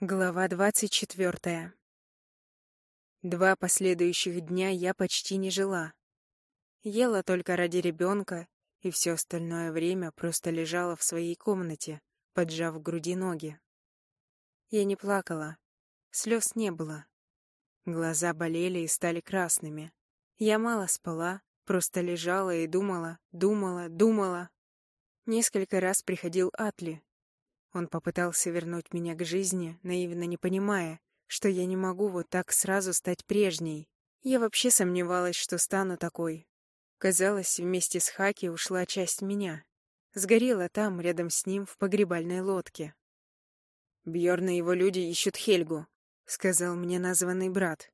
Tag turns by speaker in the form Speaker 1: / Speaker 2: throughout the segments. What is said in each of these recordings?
Speaker 1: Глава двадцать четвертая. Два последующих дня я почти не жила. Ела только ради ребенка, и все остальное время просто лежала в своей комнате, поджав груди ноги. Я не плакала, слез не было. Глаза болели и стали красными. Я мало спала, просто лежала и думала, думала, думала. Несколько раз приходил Атли, он попытался вернуть меня к жизни, наивно не понимая, что я не могу вот так сразу стать прежней. Я вообще сомневалась, что стану такой. Казалось, вместе с Хаки ушла часть меня. Сгорела там, рядом с ним, в погребальной лодке. «Бьёрн и его люди ищут Хельгу», — сказал мне названный брат.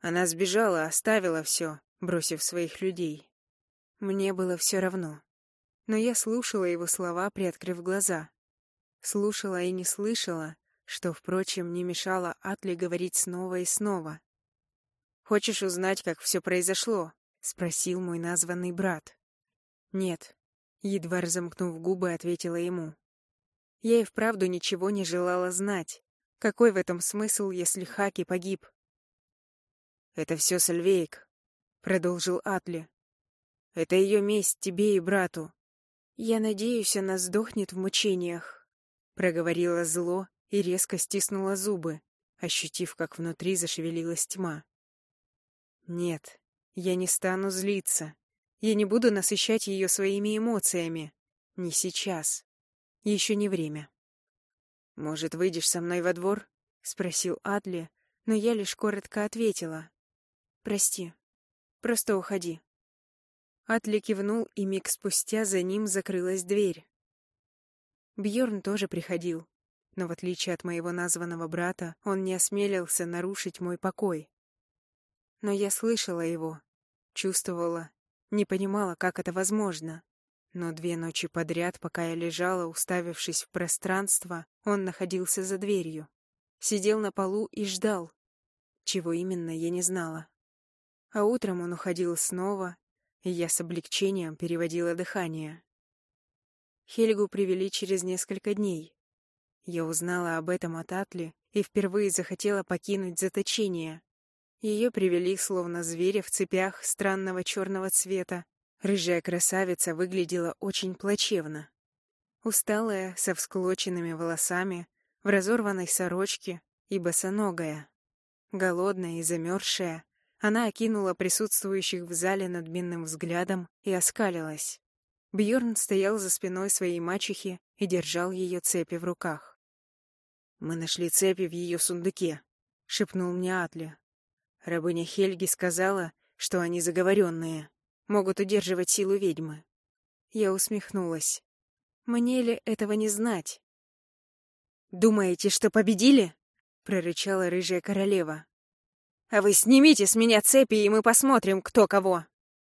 Speaker 1: Она сбежала, оставила все, бросив своих людей. Мне было все равно. Но я слушала его слова, приоткрыв глаза. Слушала и не слышала, что, впрочем, не мешало Атли говорить снова и снова. «Хочешь узнать, как все произошло?» — спросил мой названный брат. «Нет», — едва разомкнув губы, ответила ему. Я и вправду ничего не желала знать. Какой в этом смысл, если Хаки погиб? «Это все Сальвейк», — продолжил Атли. «Это ее месть тебе и брату. Я надеюсь, она сдохнет в мучениях проговорила зло и резко стиснула зубы, ощутив, как внутри зашевелилась тьма. Нет, я не стану злиться. Я не буду насыщать ее своими эмоциями. Не сейчас. Еще не время. «Может, выйдешь со мной во двор?» — спросил Адли, но я лишь коротко ответила. «Прости. Просто уходи». Атли кивнул, и миг спустя за ним закрылась дверь. Бьорн тоже приходил, но в отличие от моего названного брата, он не осмелился нарушить мой покой. Но я слышала его, чувствовала, не понимала, как это возможно. Но две ночи подряд, пока я лежала, уставившись в пространство, он находился за дверью. Сидел на полу и ждал. Чего именно, я не знала. А утром он уходил снова, и я с облегчением переводила дыхание. Хельгу привели через несколько дней. Я узнала об этом от Атли и впервые захотела покинуть заточение. Ее привели словно зверя в цепях странного черного цвета. Рыжая красавица выглядела очень плачевно. Усталая, со всклоченными волосами, в разорванной сорочке и босоногая. Голодная и замерзшая, она окинула присутствующих в зале надменным взглядом и оскалилась. Бьорн стоял за спиной своей мачехи и держал ее цепи в руках. «Мы нашли цепи в ее сундуке», — шепнул мне Атли. Рабыня Хельги сказала, что они заговоренные, могут удерживать силу ведьмы. Я усмехнулась. Мне ли этого не знать? «Думаете, что победили?» — прорычала рыжая королева. «А вы снимите с меня цепи, и мы посмотрим, кто кого!»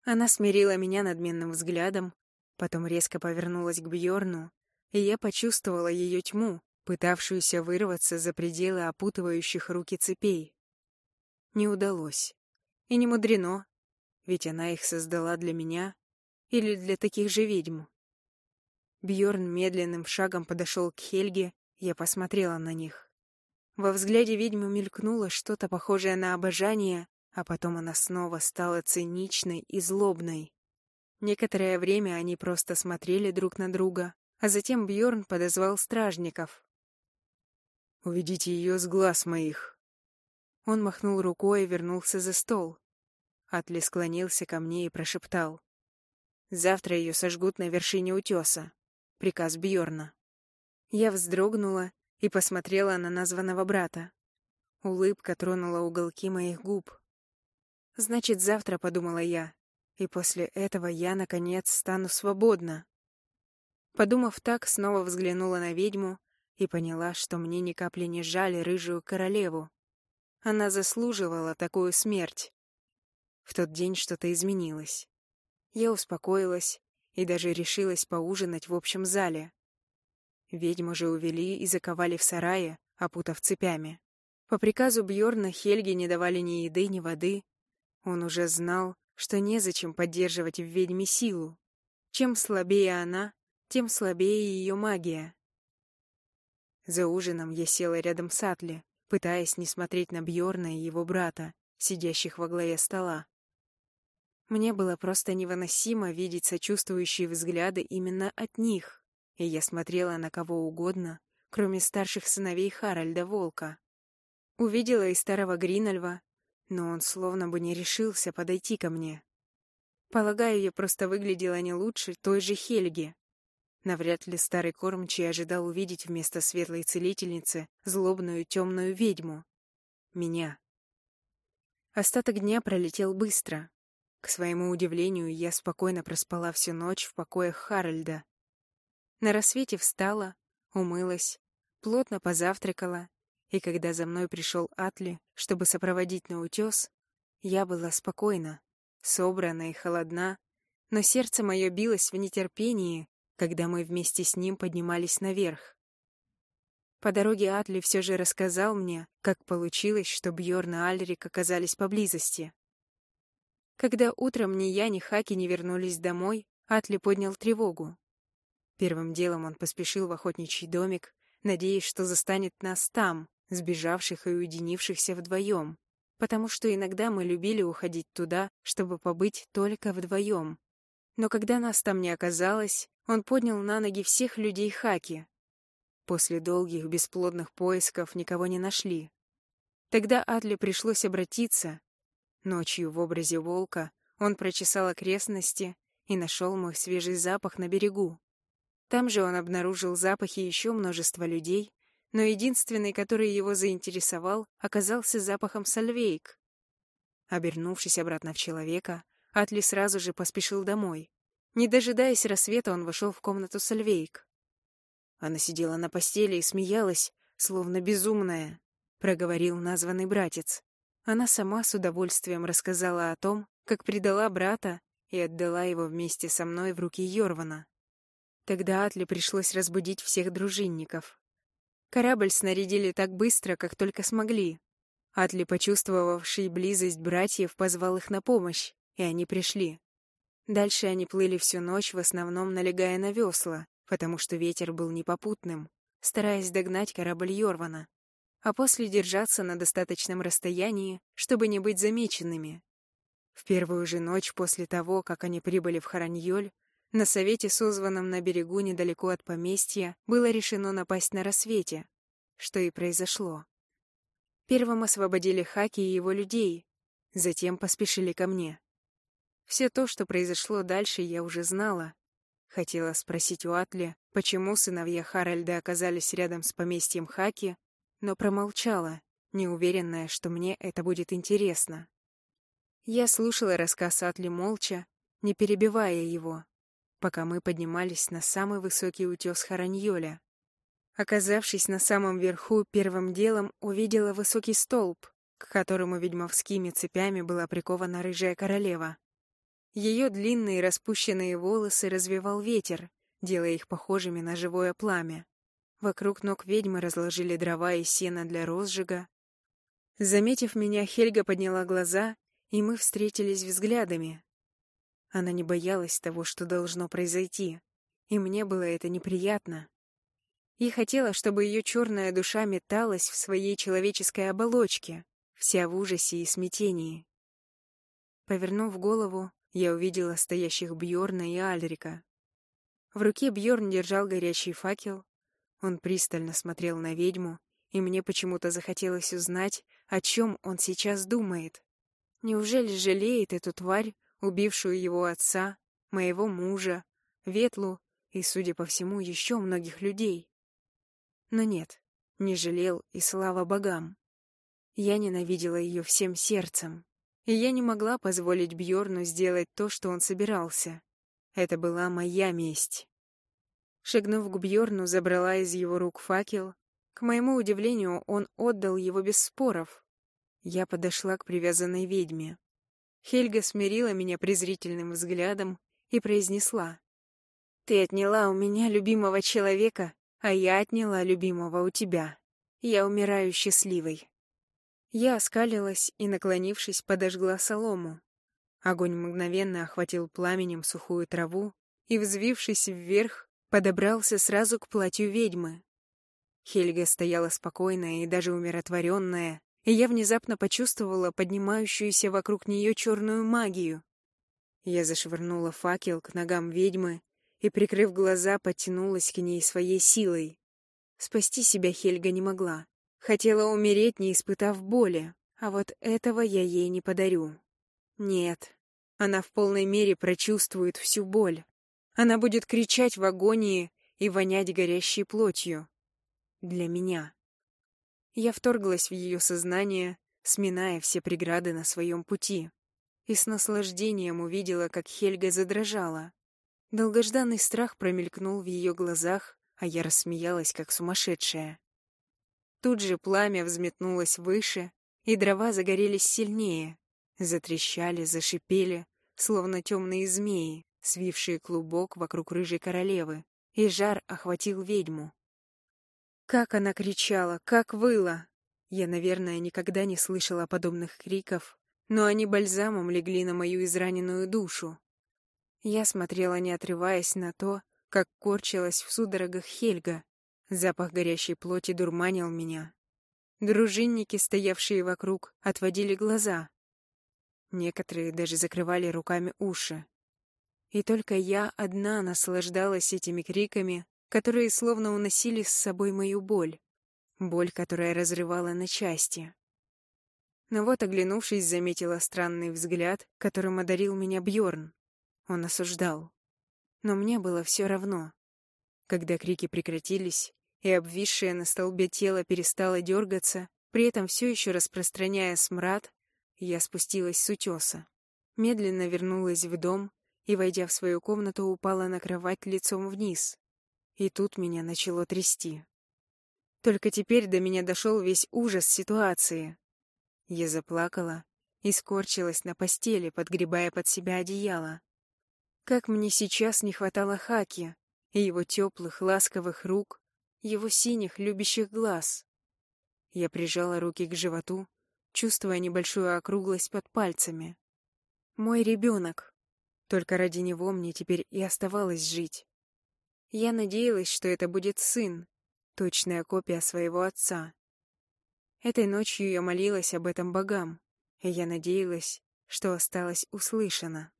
Speaker 1: Она смирила меня надменным взглядом, Потом резко повернулась к Бьорну, и я почувствовала ее тьму, пытавшуюся вырваться за пределы опутывающих руки цепей. Не удалось. И не мудрено, ведь она их создала для меня или для таких же ведьм. Бьорн медленным шагом подошел к Хельге, я посмотрела на них. Во взгляде ведьмы мелькнуло что-то похожее на обожание, а потом она снова стала циничной и злобной. Некоторое время они просто смотрели друг на друга, а затем Бьорн подозвал стражников. «Уведите ее с глаз моих!» Он махнул рукой и вернулся за стол. Атли склонился ко мне и прошептал. «Завтра ее сожгут на вершине утеса. Приказ Бьорна. Я вздрогнула и посмотрела на названного брата. Улыбка тронула уголки моих губ. «Значит, завтра», — подумала я, и после этого я, наконец, стану свободна. Подумав так, снова взглянула на ведьму и поняла, что мне ни капли не жаль рыжую королеву. Она заслуживала такую смерть. В тот день что-то изменилось. Я успокоилась и даже решилась поужинать в общем зале. Ведьму же увели и заковали в сарае, опутав цепями. По приказу Бьорна Хельги не давали ни еды, ни воды. Он уже знал, что незачем поддерживать в ведьме силу. Чем слабее она, тем слабее ее магия. За ужином я села рядом с Атли, пытаясь не смотреть на Бьорна и его брата, сидящих во главе стола. Мне было просто невыносимо видеть сочувствующие взгляды именно от них, и я смотрела на кого угодно, кроме старших сыновей Харальда Волка. Увидела и старого Гринальва, но он словно бы не решился подойти ко мне. Полагаю, я просто выглядела не лучше той же Хельги. Навряд ли старый кормчий ожидал увидеть вместо светлой целительницы злобную темную ведьму. Меня. Остаток дня пролетел быстро. К своему удивлению, я спокойно проспала всю ночь в покоях Харальда. На рассвете встала, умылась, плотно позавтракала, и когда за мной пришел Атли, чтобы сопроводить на утес, я была спокойна, собрана и холодна, но сердце мое билось в нетерпении, когда мы вместе с ним поднимались наверх. По дороге Атли все же рассказал мне, как получилось, что Бьорн и Альрик оказались поблизости. Когда утром ни я, ни Хаки не вернулись домой, Атли поднял тревогу. Первым делом он поспешил в охотничий домик, надеясь, что застанет нас там, сбежавших и уединившихся вдвоем, потому что иногда мы любили уходить туда, чтобы побыть только вдвоем. Но когда нас там не оказалось, он поднял на ноги всех людей Хаки. После долгих бесплодных поисков никого не нашли. Тогда Атли пришлось обратиться, Ночью в образе волка он прочесал окрестности и нашел мой свежий запах на берегу. Там же он обнаружил запахи еще множества людей, но единственный, который его заинтересовал, оказался запахом сальвейк. Обернувшись обратно в человека, Атли сразу же поспешил домой. Не дожидаясь рассвета, он вошел в комнату Сальвейк. Она сидела на постели и смеялась, словно безумная, — проговорил названный братец. Она сама с удовольствием рассказала о том, как предала брата и отдала его вместе со мной в руки Йорвана. Тогда Атли пришлось разбудить всех дружинников. Корабль снарядили так быстро, как только смогли. Атли, почувствовавший близость братьев, позвал их на помощь, и они пришли. Дальше они плыли всю ночь, в основном налегая на весла, потому что ветер был непопутным, стараясь догнать корабль Йорвана а после держаться на достаточном расстоянии, чтобы не быть замеченными. В первую же ночь после того, как они прибыли в Хараньоль, на совете, созванном на берегу недалеко от поместья, было решено напасть на рассвете, что и произошло. Первым освободили Хаки и его людей, затем поспешили ко мне. Все то, что произошло дальше, я уже знала. Хотела спросить у Атли, почему сыновья Харальда оказались рядом с поместьем Хаки, но промолчала, неуверенная, что мне это будет интересно. Я слушала рассказ Атли молча, не перебивая его, пока мы поднимались на самый высокий утес Хараньоля. Оказавшись на самом верху, первым делом увидела высокий столб, к которому ведьмовскими цепями была прикована рыжая королева. Ее длинные распущенные волосы развивал ветер, делая их похожими на живое пламя. Вокруг ног ведьмы разложили дрова и сено для розжига. Заметив меня, Хельга подняла глаза, и мы встретились взглядами. Она не боялась того, что должно произойти, и мне было это неприятно. И хотела, чтобы ее черная душа металась в своей человеческой оболочке, вся в ужасе и смятении. Повернув голову, я увидела стоящих Бьорна и Альрика. В руке Бьорн держал горячий факел, он пристально смотрел на ведьму, и мне почему-то захотелось узнать, о чем он сейчас думает. Неужели жалеет эту тварь, убившую его отца, моего мужа, Ветлу и, судя по всему, еще многих людей? Но нет, не жалел, и слава богам. Я ненавидела ее всем сердцем, и я не могла позволить Бьорну сделать то, что он собирался. Это была моя месть. Шагнув к Бьорну, забрала из его рук факел. К моему удивлению, он отдал его без споров. Я подошла к привязанной ведьме. Хельга смирила меня презрительным взглядом и произнесла. «Ты отняла у меня любимого человека, а я отняла любимого у тебя. Я умираю счастливой». Я оскалилась и, наклонившись, подожгла солому. Огонь мгновенно охватил пламенем сухую траву и, взвившись вверх, подобрался сразу к платью ведьмы. Хельга стояла спокойная и даже умиротворенная, и я внезапно почувствовала поднимающуюся вокруг нее черную магию. Я зашвырнула факел к ногам ведьмы и, прикрыв глаза, потянулась к ней своей силой. Спасти себя Хельга не могла. Хотела умереть, не испытав боли, а вот этого я ей не подарю. Нет, она в полной мере прочувствует всю боль. Она будет кричать в агонии и вонять горящей плотью. Для меня. Я вторглась в ее сознание, сминая все преграды на своем пути, и с наслаждением увидела, как Хельга задрожала. Долгожданный страх промелькнул в ее глазах, а я рассмеялась, как сумасшедшая. Тут же пламя взметнулось выше, и дрова загорелись сильнее, затрещали, зашипели, словно темные змеи, свившие клубок вокруг рыжей королевы, и жар охватил ведьму. Как она кричала, как выла! Я, наверное, никогда не слышала подобных криков, но они бальзамом легли на мою израненную душу. Я смотрела, не отрываясь на то, как корчилась в судорогах Хельга. Запах горящей плоти дурманил меня. Дружинники, стоявшие вокруг, отводили глаза. Некоторые даже закрывали руками уши. И только я одна наслаждалась этими криками, которые словно уносили с собой мою боль. Боль, которая разрывала на части. Но вот, оглянувшись, заметила странный взгляд, которым одарил меня Бьорн. Он осуждал. Но мне было все равно. Когда крики прекратились, и обвисшее на столбе тело перестало дергаться, при этом все еще распространяя смрад, я спустилась с утеса. Медленно вернулась в дом и, войдя в свою комнату, упала на кровать лицом вниз. И тут меня начало трясти. Только теперь до меня дошел весь ужас ситуации. Я заплакала и скорчилась на постели, подгребая под себя одеяло. Как мне сейчас не хватало Хаки и его теплых, ласковых рук, его синих, любящих глаз. Я прижала руки к животу, чувствуя небольшую округлость под пальцами. Мой ребенок. Только ради него мне теперь и оставалось жить. Я надеялась, что это будет сын, точная копия своего отца. Этой ночью я молилась об этом богам, и я надеялась, что осталась услышана.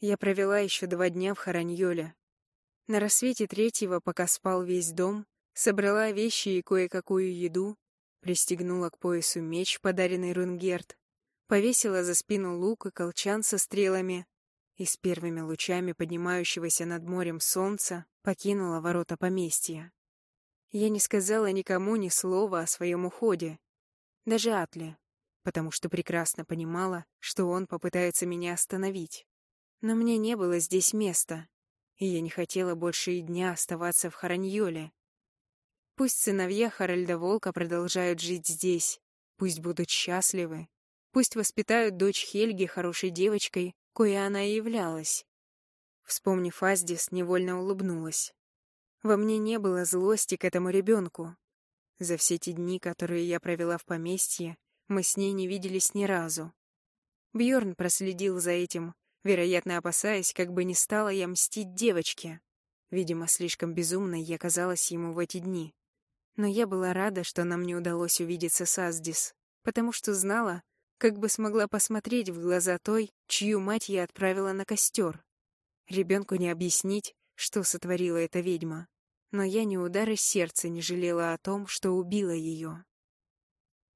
Speaker 1: Я провела еще два дня в Хараньоле. На рассвете третьего, пока спал весь дом, собрала вещи и кое-какую еду, пристегнула к поясу меч, подаренный Рунгерт, повесила за спину лук и колчан со стрелами и с первыми лучами поднимающегося над морем солнца покинула ворота поместья. Я не сказала никому ни слова о своем уходе, даже Атле, потому что прекрасно понимала, что он попытается меня остановить. Но мне не было здесь места, и я не хотела больше и дня оставаться в Хараньоле. Пусть сыновья Харальда Волка продолжают жить здесь, пусть будут счастливы, пусть воспитают дочь Хельги хорошей девочкой, кое она и являлась. Вспомнив Аздис, невольно улыбнулась. Во мне не было злости к этому ребенку. За все те дни, которые я провела в поместье, мы с ней не виделись ни разу. Бьорн проследил за этим вероятно, опасаясь, как бы не стала я мстить девочке. Видимо, слишком безумной я казалась ему в эти дни. Но я была рада, что нам не удалось увидеться с Аздис, потому что знала, как бы смогла посмотреть в глаза той, чью мать я отправила на костер. Ребенку не объяснить, что сотворила эта ведьма. Но я ни удара сердца не жалела о том, что убила ее.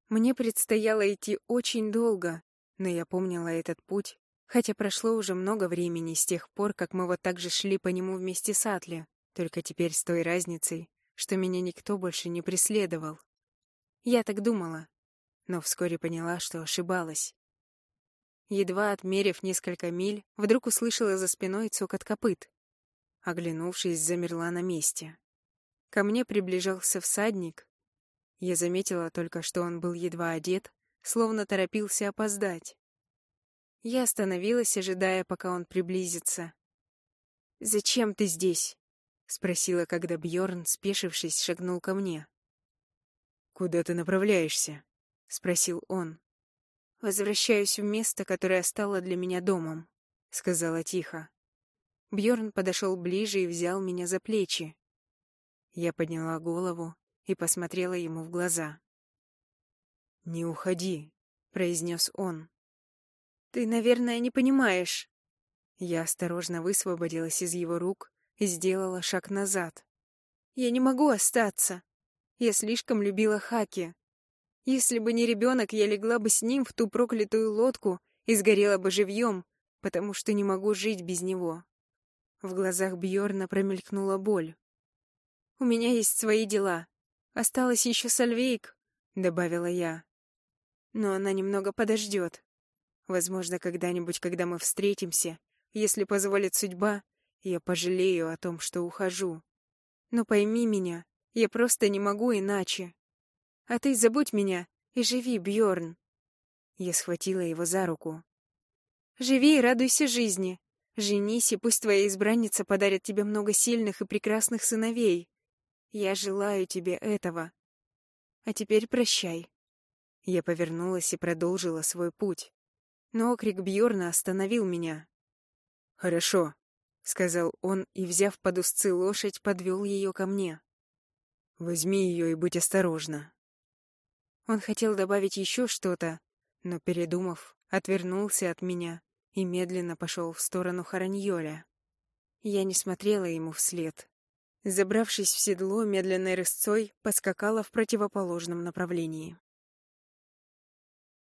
Speaker 1: Мне предстояло идти очень долго, но я помнила этот путь Хотя прошло уже много времени с тех пор, как мы вот так же шли по нему вместе с Атли, только теперь с той разницей, что меня никто больше не преследовал. Я так думала, но вскоре поняла, что ошибалась. Едва отмерив несколько миль, вдруг услышала за спиной цокот копыт. Оглянувшись, замерла на месте. Ко мне приближался всадник. Я заметила только, что он был едва одет, словно торопился опоздать. Я остановилась, ожидая, пока он приблизится. «Зачем ты здесь?» — спросила, когда Бьорн, спешившись, шагнул ко мне. «Куда ты направляешься?» — спросил он. «Возвращаюсь в место, которое стало для меня домом», — сказала тихо. Бьорн подошел ближе и взял меня за плечи. Я подняла голову и посмотрела ему в глаза.
Speaker 2: «Не уходи», — произнес он.
Speaker 1: «Ты, наверное, не понимаешь».
Speaker 2: Я осторожно высвободилась из его рук и сделала шаг назад.
Speaker 1: «Я не могу остаться. Я слишком любила Хаки. Если бы не ребенок, я легла бы с ним в ту проклятую лодку и сгорела бы живьем, потому что не могу жить без него». В глазах Бьорна промелькнула боль. «У меня есть свои дела. Осталось еще Сальвейк», — добавила я но она немного подождет. Возможно, когда-нибудь, когда мы встретимся, если позволит судьба, я пожалею о том, что ухожу. Но пойми меня, я просто не могу иначе. А ты забудь меня и живи, Бьорн. Я схватила его за руку. Живи и радуйся жизни. Женись, и пусть твоя избранница подарит тебе много сильных и прекрасных сыновей. Я желаю тебе этого. А теперь прощай. Я повернулась и продолжила свой путь. Но окрик Бьорна остановил меня.
Speaker 2: «Хорошо», — сказал он и, взяв под узцы лошадь, подвел ее ко мне. «Возьми ее и будь осторожна».
Speaker 1: Он хотел добавить еще что-то, но, передумав, отвернулся от меня и медленно пошел в сторону Хараньоля. Я не смотрела ему вслед. Забравшись в седло, медленной рысцой поскакала в противоположном направлении.